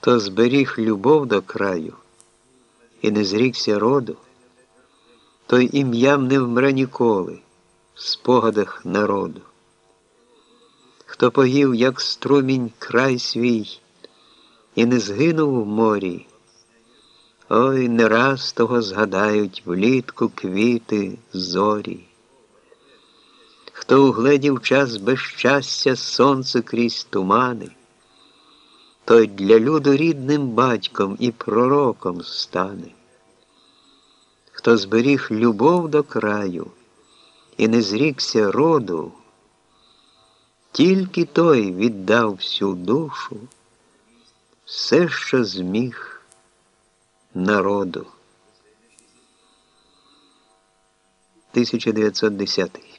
Хто зберіг любов до краю і не зрікся роду, той ім'ям не вмре ніколи в спогадах народу. Хто поїв, як струмінь край свій, і не згинув в морі, ой не раз того згадають влітку квіти зорі. Хто угледів час безщастя сонце крізь тумани, той для люду рідним батьком і пророком стане. Хто зберіг любов до краю і не зрікся роду, тільки той віддав всю душу, все, що зміг народу. 1910